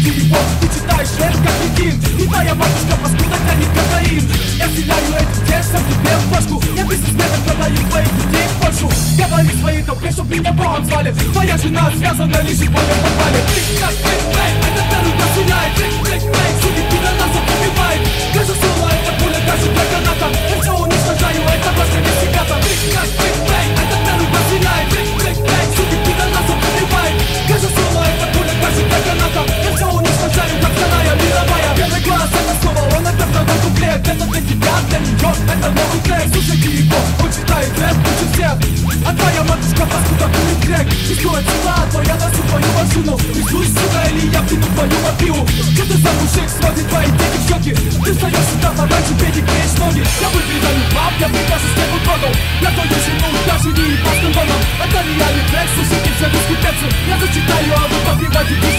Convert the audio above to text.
Слушайте его, ты читаешь рэп как легин И твоя матушка паскуда тянет кокаин Я вселяю этих текстов тебе в башку Я бизнесмен, продаю твоих детей в Польшу Говори своей толпе, чтоб меня богом звали Твоя жена связана лишь и более попали. Ты как Бэй, это первый посуняет всякие его Почитай рэп, лучше всех А твоя матушка паскуда будет грек И стоит сюда, я носу твою машину Рисуй сюда, или я втяну твою мобилу Что ты за мужик, смотри, твои деньги в щеки Ты встаешь сюда, пораньше педик, греешь ноги Я выпридаю вам, я прикажу с небу трогал Я твою жену даже не ебал с Это реальный трек, слушайте все русские пецы Я зачитаю, а вы попивайте.